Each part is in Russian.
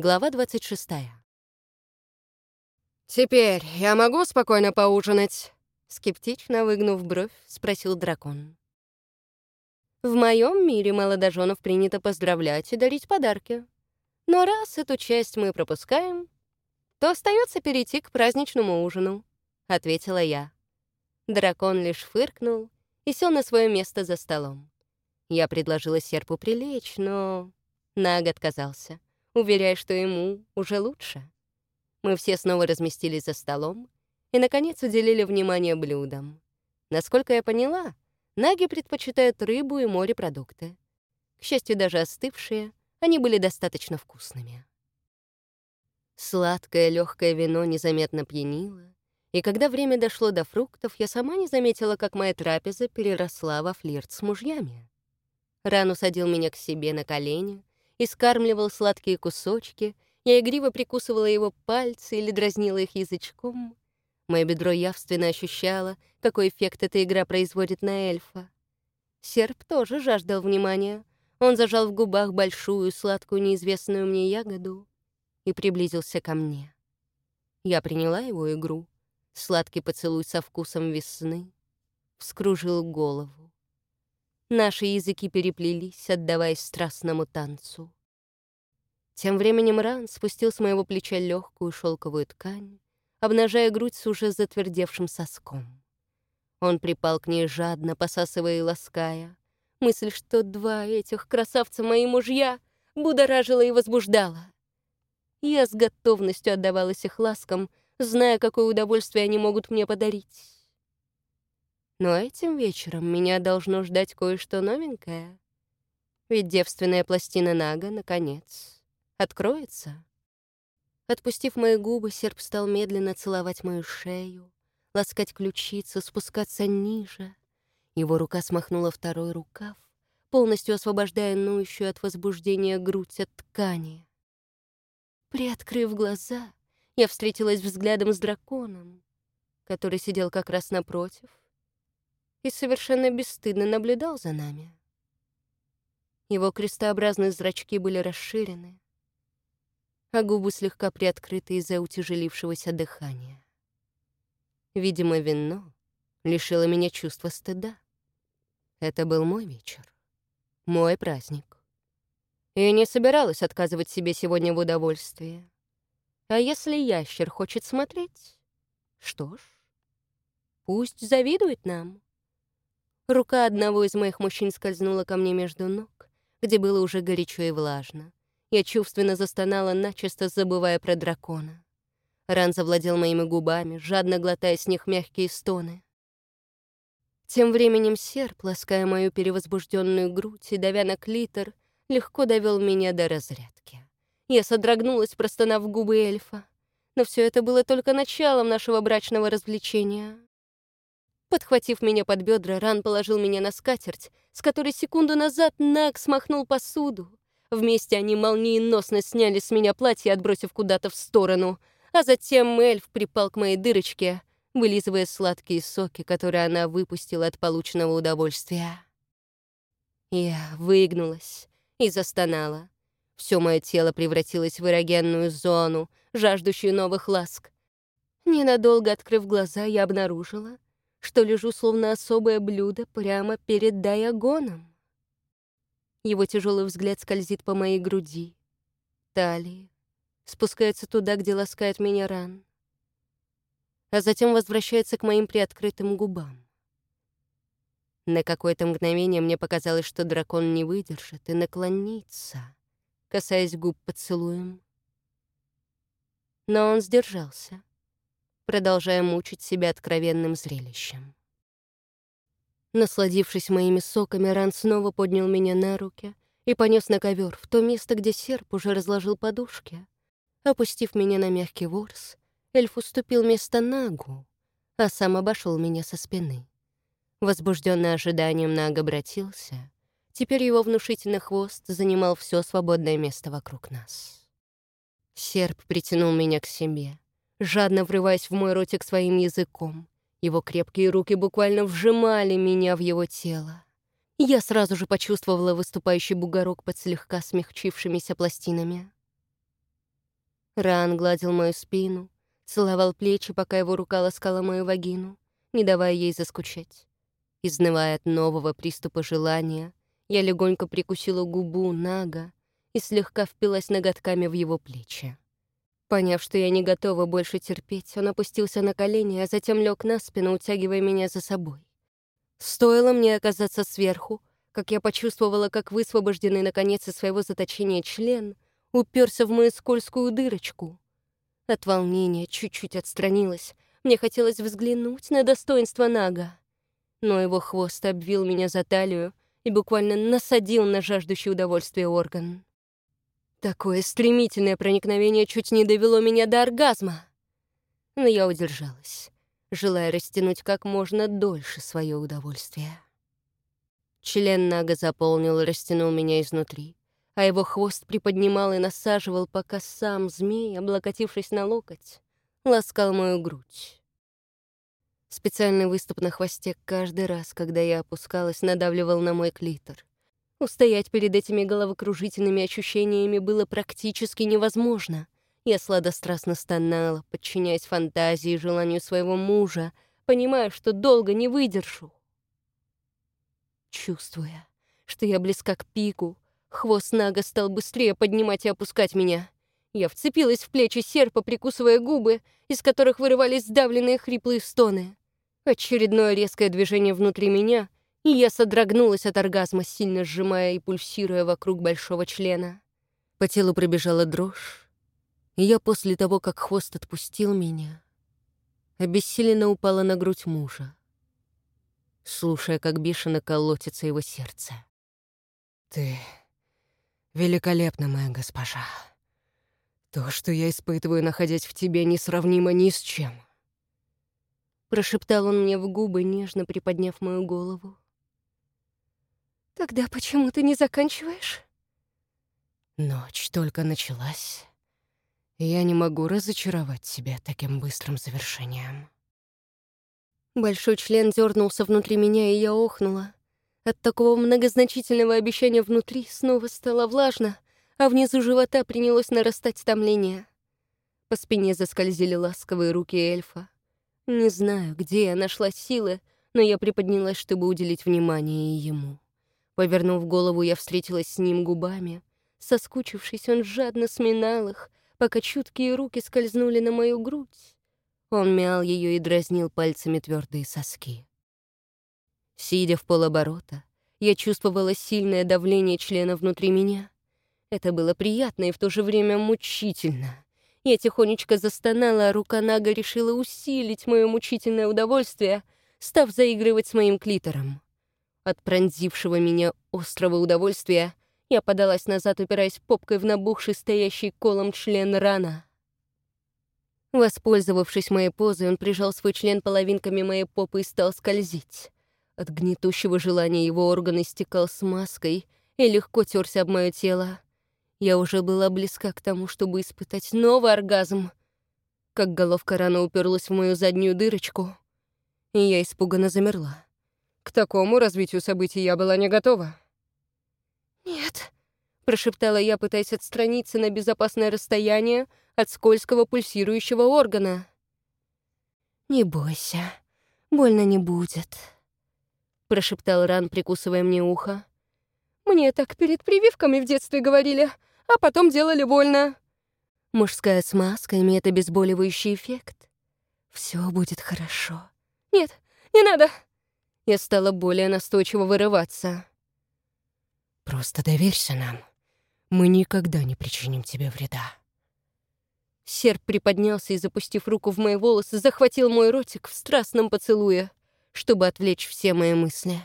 Глава 26. «Теперь я могу спокойно поужинать?» Скептично выгнув бровь, спросил дракон. «В моем мире молодоженов принято поздравлять и дарить подарки. Но раз эту часть мы пропускаем, то остается перейти к праздничному ужину», — ответила я. Дракон лишь фыркнул и сел на свое место за столом. Я предложила серпу прилечь, но Наг отказался уверяя, что ему уже лучше. Мы все снова разместились за столом и, наконец, уделили внимание блюдам. Насколько я поняла, наги предпочитают рыбу и морепродукты. К счастью, даже остывшие, они были достаточно вкусными. Сладкое легкое вино незаметно пьянило, и когда время дошло до фруктов, я сама не заметила, как моя трапеза переросла во флирт с мужьями. Ран усадил меня к себе на колени, и скармливал сладкие кусочки, я игриво прикусывала его пальцы или дразнила их язычком. Мое бедро явственно ощущало, какой эффект эта игра производит на эльфа. Серп тоже жаждал внимания. Он зажал в губах большую, сладкую, неизвестную мне ягоду и приблизился ко мне. Я приняла его игру. Сладкий поцелуй со вкусом весны вскружил голову. Наши языки переплелись, отдаваясь страстному танцу. Тем временем Ран спустил с моего плеча легкую шелковую ткань, обнажая грудь с уже затвердевшим соском. Он припал к ней жадно, посасывая и лаская. Мысль, что два этих красавца мои мужья, будоражила и возбуждала. Я с готовностью отдавалась их ласкам, зная, какое удовольствие они могут мне подарить. Но этим вечером меня должно ждать кое-что новенькое. Ведь девственная пластина Нага, наконец, откроется. Отпустив мои губы, серп стал медленно целовать мою шею, ласкать ключицу, спускаться ниже. Его рука смахнула второй рукав, полностью освобождая нующую от возбуждения грудь от ткани. Приоткрыв глаза, я встретилась взглядом с драконом, который сидел как раз напротив и совершенно бесстыдно наблюдал за нами. Его крестообразные зрачки были расширены, а губы слегка приоткрыты из-за утяжелившегося дыхания. Видимо, вино лишило меня чувства стыда. Это был мой вечер, мой праздник. Я не собиралась отказывать себе сегодня в удовольствии. А если ящер хочет смотреть, что ж, пусть завидует нам. Рука одного из моих мужчин скользнула ко мне между ног, где было уже горячо и влажно. Я чувственно застонала, начисто забывая про дракона. Ран завладел моими губами, жадно глотая с них мягкие стоны. Тем временем серп, лаская мою перевозбужденную грудь и давя на клитор, легко довел меня до разрядки. Я содрогнулась, простонав губы эльфа. Но все это было только началом нашего брачного развлечения. Подхватив меня под бедра, Ран положил меня на скатерть, с которой секунду назад Наг смахнул посуду. Вместе они молниеносно сняли с меня платье, отбросив куда-то в сторону, а затем эльф припал к моей дырочке, вылизывая сладкие соки, которые она выпустила от полученного удовольствия. Я выгнулась и застонала. Все мое тело превратилось в эрогенную зону, жаждущую новых ласк. Ненадолго открыв глаза, я обнаружила — что лежу словно особое блюдо прямо перед Дайагоном. Его тяжелый взгляд скользит по моей груди, талии, спускается туда, где ласкает меня ран, а затем возвращается к моим приоткрытым губам. На какое-то мгновение мне показалось, что дракон не выдержит и наклонится, касаясь губ поцелуем. Но он сдержался продолжая мучить себя откровенным зрелищем. Насладившись моими соками, Ран снова поднял меня на руки и понес на ковер в то место, где серп уже разложил подушки. Опустив меня на мягкий ворс, эльф уступил место Нагу, а сам обошел меня со спины. Возбужденный ожиданием Наг обратился. Теперь его внушительный хвост занимал все свободное место вокруг нас. Серп притянул меня к себе — жадно врываясь в мой ротик своим языком. Его крепкие руки буквально вжимали меня в его тело. Я сразу же почувствовала выступающий бугорок под слегка смягчившимися пластинами. Ран гладил мою спину, целовал плечи, пока его рука ласкала мою вагину, не давая ей заскучать. Изнывая от нового приступа желания, я легонько прикусила губу Нага и слегка впилась ноготками в его плечи. Поняв, что я не готова больше терпеть, он опустился на колени, а затем лег на спину, утягивая меня за собой. Стоило мне оказаться сверху, как я почувствовала, как высвобожденный наконец из своего заточения член уперся в мою скользкую дырочку. От волнения чуть-чуть отстранилась. Мне хотелось взглянуть на достоинство Нага. Но его хвост обвил меня за талию и буквально насадил на жаждущий удовольствия орган. Такое стремительное проникновение чуть не довело меня до оргазма. Но я удержалась, желая растянуть как можно дольше свое удовольствие. Член Нага заполнил и растянул меня изнутри, а его хвост приподнимал и насаживал, пока сам змей, облокотившись на локоть, ласкал мою грудь. Специальный выступ на хвосте каждый раз, когда я опускалась, надавливал на мой клитор. Устоять перед этими головокружительными ощущениями было практически невозможно. Я сладострастно стонала, подчиняясь фантазии и желанию своего мужа, понимая, что долго не выдержу. Чувствуя, что я близка к пику, хвост Нага стал быстрее поднимать и опускать меня. Я вцепилась в плечи серпа, прикусывая губы, из которых вырывались сдавленные хриплые стоны. Очередное резкое движение внутри меня — и я содрогнулась от оргазма, сильно сжимая и пульсируя вокруг большого члена. По телу пробежала дрожь, и я после того, как хвост отпустил меня, обессиленно упала на грудь мужа, слушая, как бешено колотится его сердце. «Ты великолепна, моя госпожа. То, что я испытываю, находясь в тебе, несравнимо ни с чем». Прошептал он мне в губы, нежно приподняв мою голову. Тогда почему ты не заканчиваешь? Ночь только началась. Я не могу разочаровать себя таким быстрым завершением. Большой член дернулся внутри меня, и я охнула. От такого многозначительного обещания внутри снова стало влажно, а внизу живота принялось нарастать томление. По спине заскользили ласковые руки эльфа. Не знаю, где я нашла силы, но я приподнялась, чтобы уделить внимание ему. Повернув голову, я встретилась с ним губами. Соскучившись, он жадно сминал их, пока чуткие руки скользнули на мою грудь. Он мял ее и дразнил пальцами твердые соски. Сидя в полоборота, я чувствовала сильное давление члена внутри меня. Это было приятно и в то же время мучительно. Я тихонечко застонала, а рука Нага решила усилить мое мучительное удовольствие, став заигрывать с моим клитором. От пронзившего меня острого удовольствия я подалась назад, упираясь попкой в набухший стоящий колом член рана. Воспользовавшись моей позой, он прижал свой член половинками моей попы и стал скользить. От гнетущего желания его орган истекал смазкой и легко терся об мое тело. Я уже была близка к тому, чтобы испытать новый оргазм, как головка рана уперлась в мою заднюю дырочку, и я испуганно замерла. К такому развитию событий я была не готова. «Нет», — прошептала я, пытаясь отстраниться на безопасное расстояние от скользкого пульсирующего органа. «Не бойся, больно не будет», — прошептал Ран, прикусывая мне ухо. «Мне так перед прививками в детстве говорили, а потом делали больно». Мужская смазка имеет обезболивающий эффект. Все будет хорошо. «Нет, не надо!» Я стала более настойчиво вырываться. «Просто доверься нам. Мы никогда не причиним тебе вреда». Серп приподнялся и, запустив руку в мои волосы, захватил мой ротик в страстном поцелуе, чтобы отвлечь все мои мысли.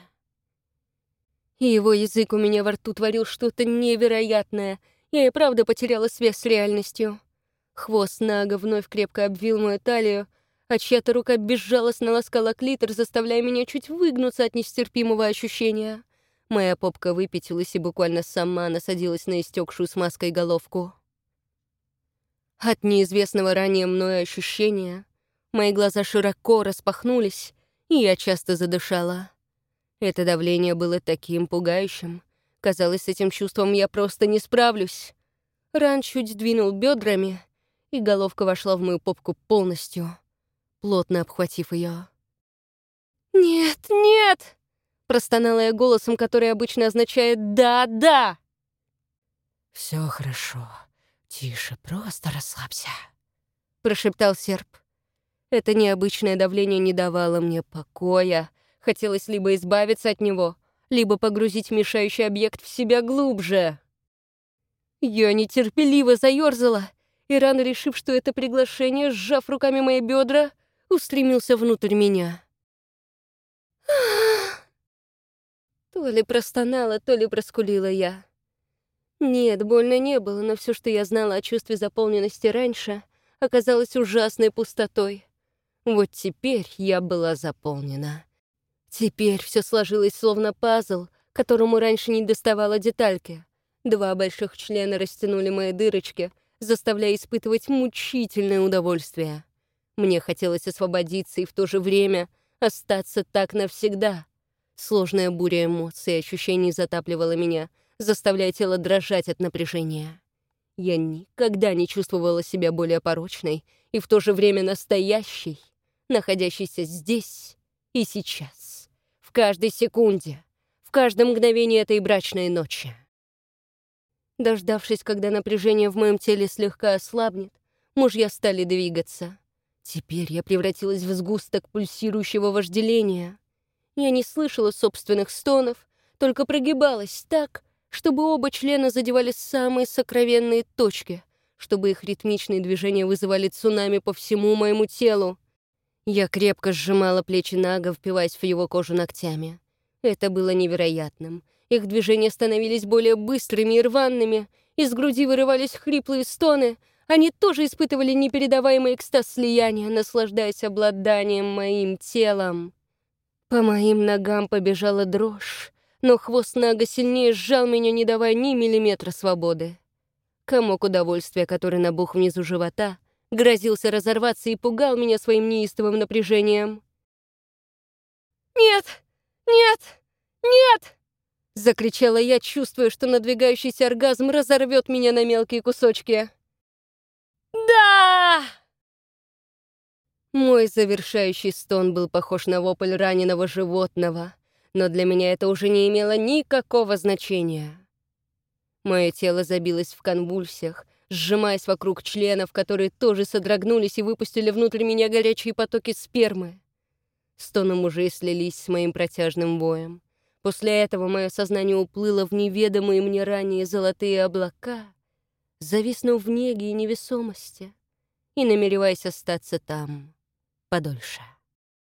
И его язык у меня во рту творил что-то невероятное. Я и правда потеряла связь с реальностью. Хвост Нага вновь крепко обвил мою талию, а чья-то рука безжалостно ласкала клитор, заставляя меня чуть выгнуться от нестерпимого ощущения. Моя попка выпятилась и буквально сама насадилась на истекшую смазкой головку. От неизвестного ранее мною ощущения мои глаза широко распахнулись, и я часто задышала. Это давление было таким пугающим. Казалось, с этим чувством я просто не справлюсь. Ран чуть двинул бедрами, и головка вошла в мою попку полностью, плотно обхватив ее. «Нет, нет!» — простонала я голосом, который обычно означает «да, да». Все хорошо. Тише, просто расслабься», — прошептал серп. Это необычное давление не давало мне покоя. Хотелось либо избавиться от него, либо погрузить мешающий объект в себя глубже. Я нетерпеливо заёрзала, и рано решив, что это приглашение, сжав руками мои бедра, устремился внутрь меня. То ли простонала, то ли проскулила я. Нет, больно не было, но все, что я знала о чувстве заполненности раньше, оказалось ужасной пустотой. Вот теперь я была заполнена. Теперь все сложилось словно пазл, которому раньше не доставало детальки. Два больших члена растянули мои дырочки, заставляя испытывать мучительное удовольствие. Мне хотелось освободиться и в то же время остаться так навсегда. Сложная буря эмоций и ощущений затапливала меня, заставляя тело дрожать от напряжения. Я никогда не чувствовала себя более порочной и в то же время настоящей, находящейся здесь и сейчас, в каждой секунде, в каждом мгновении этой брачной ночи. Дождавшись, когда напряжение в моем теле слегка ослабнет, мужья стали двигаться. Теперь я превратилась в сгусток пульсирующего вожделения. Я не слышала собственных стонов, только прогибалась так, чтобы оба члена задевали самые сокровенные точки, чтобы их ритмичные движения вызывали цунами по всему моему телу. Я крепко сжимала плечи Нага, впиваясь в его кожу ногтями. Это было невероятным. Их движения становились более быстрыми и рваными, из груди вырывались хриплые стоны — они тоже испытывали непередаваемый экстаз слияния, наслаждаясь обладанием моим телом. По моим ногам побежала дрожь, но хвост Нага сильнее сжал меня, не давая ни миллиметра свободы. Комок удовольствия, который набух внизу живота, грозился разорваться и пугал меня своим неистовым напряжением. «Нет! Нет! Нет!» — закричала я, чувствуя, что надвигающийся оргазм разорвет меня на мелкие кусочки. Мой завершающий стон был похож на вопль раненого животного, но для меня это уже не имело никакого значения. Мое тело забилось в конвульсиях, сжимаясь вокруг членов, которые тоже содрогнулись и выпустили внутрь меня горячие потоки спермы. Стоны мужей слились с моим протяжным боем. После этого мое сознание уплыло в неведомые мне ранее золотые облака, зависнув в неге и невесомости и намереваясь остаться там подольше.